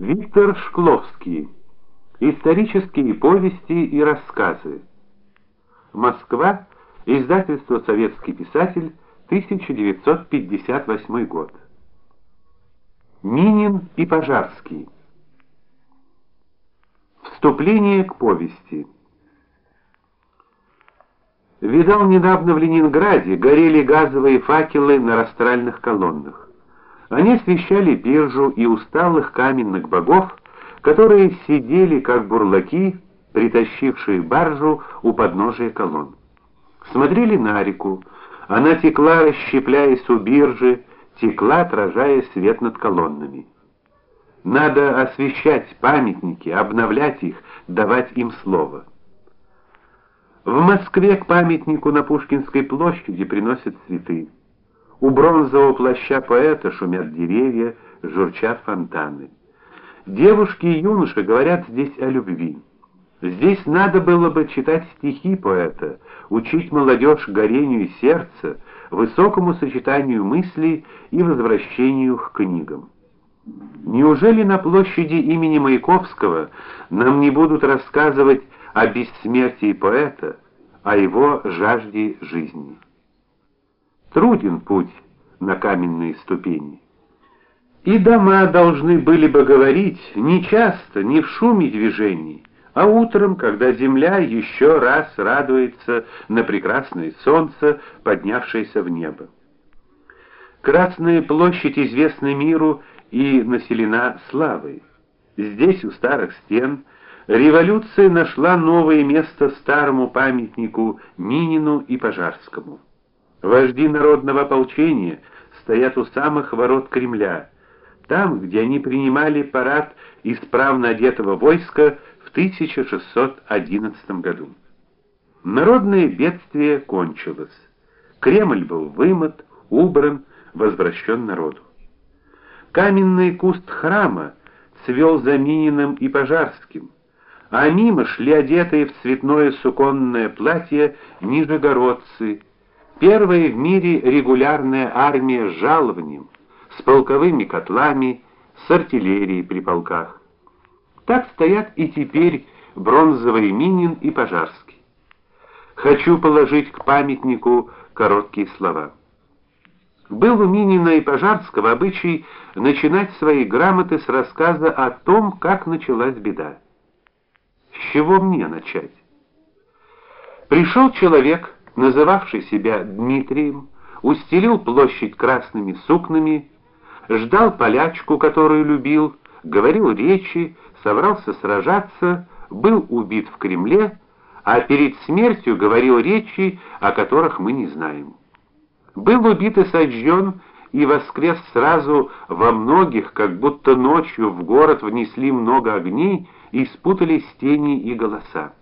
Виктор Шкловский. Исторические повести и рассказы. Москва. Издательство Советский писатель, 1958 год. Минин и Пожарский. Вступление к повести. Видал недавно в Ленинграде горели газовые факелы на растральных колоннах. Они освещали биржу и усталых каменных богов, которые сидели как бурлаки, притащившие баржу у подножия колонн. Смотрели на реку. Она текла, расщепляясь у биржи, текла, отражая свет над колоннами. Надо освещать памятники, обновлять их, давать им слово. В Москве к памятнику на Пушкинской площади приносят цветы. У бронзового плаща поэта шумят деревья, журчат фонтаны. Девушки и юноши говорят здесь о любви. Здесь надо было бы читать стихи поэта, учить молодежь горению сердца, высокому сочетанию мыслей и возвращению к книгам. Неужели на площади имени Маяковского нам не будут рассказывать о бессмертии поэта, о его жажде жизни? Труден путь на каменные ступени. И дома должны были бы говорить не часто, не в шуме движений, а утром, когда земля еще раз радуется на прекрасное солнце, поднявшееся в небо. Красная площадь известна миру и населена славой. Здесь у старых стен революция нашла новое место старому памятнику Минину и Пожарскому. Вожди народного ополчения стоят у самых ворот Кремля, там, где они принимали парад исправно одетого войска в 1611 году. Народное бедствие кончилось. Кремль был вымыт, убран, возвращен народу. Каменный куст храма цвел за Мининым и Пожарским, а мимо шли одетые в цветное суконное платье нижегородцы, Первая в мире регулярная армия с жалованием, с полковыми котлами, с артиллерией при полках. Так стоят и теперь бронзовый Минин и Пожарский. Хочу положить к памятнику короткие слова. Был у Минина и Пожарского обычай начинать свои грамоты с рассказа о том, как началась беда. С чего мне начать? Пришел человек называвший себя Дмитрием, устелил площадь красными сукнами, ждал полячку, которую любил, говорил речи, собрался сражаться, был убит в Кремле, а перед смертью говорил речи, о которых мы не знаем. Был убит и сожжен, и воскрес сразу во многих, как будто ночью в город внесли много огней и спутались тени и голоса.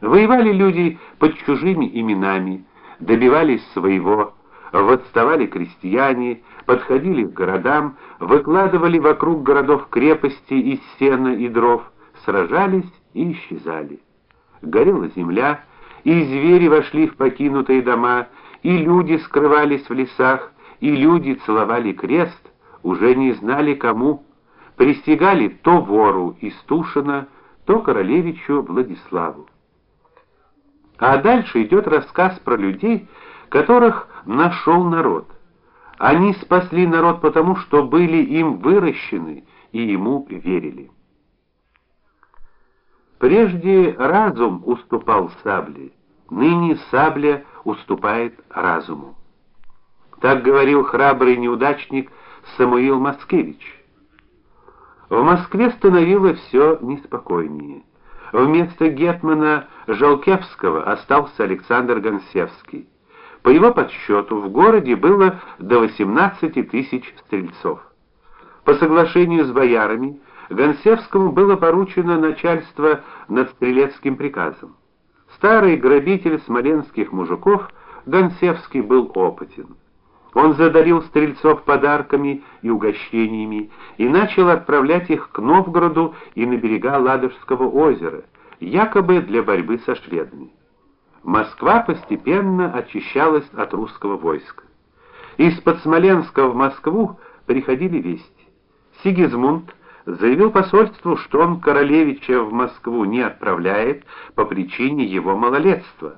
Воевали люди под чужими именами, добивались своего, восставали крестьяне, подходили к городам, выкладывали вокруг городов крепости из сена и дров, сражались и исчезали. Горела земля, и звери вошли в покинутые дома, и люди скрывались в лесах, и люди целовали крест, уже не знали кому, присягали то вору из Тушина, то королевичу Владиславу. А дальше идет рассказ про людей, которых нашел народ. Они спасли народ потому, что были им выращены и ему верили. Прежде разум уступал сабле, ныне сабля уступает разуму. Так говорил храбрый неудачник Самуил Маскевич. В Москве становилось все неспокойнее. Вместо гетмана Жалкевского остался Александр Гонсевский. По его подсчету в городе было до 18 тысяч стрельцов. По соглашению с боярами Гонсевскому было поручено начальство над стрелецким приказом. Старый грабитель смоленских мужиков Гонсевский был опытен. Он задарил стрельцов подарками и угощениями и начал отправлять их к Новгороду и на берега Ладожского озера, якобы для борьбы со шведами. Москва постепенно очищалась от русского войска. Из-под Смоленска в Москву приходили вести. Сигизмунд заявил посольству, что он королевича в Москву не отправляет по причине его малолетства.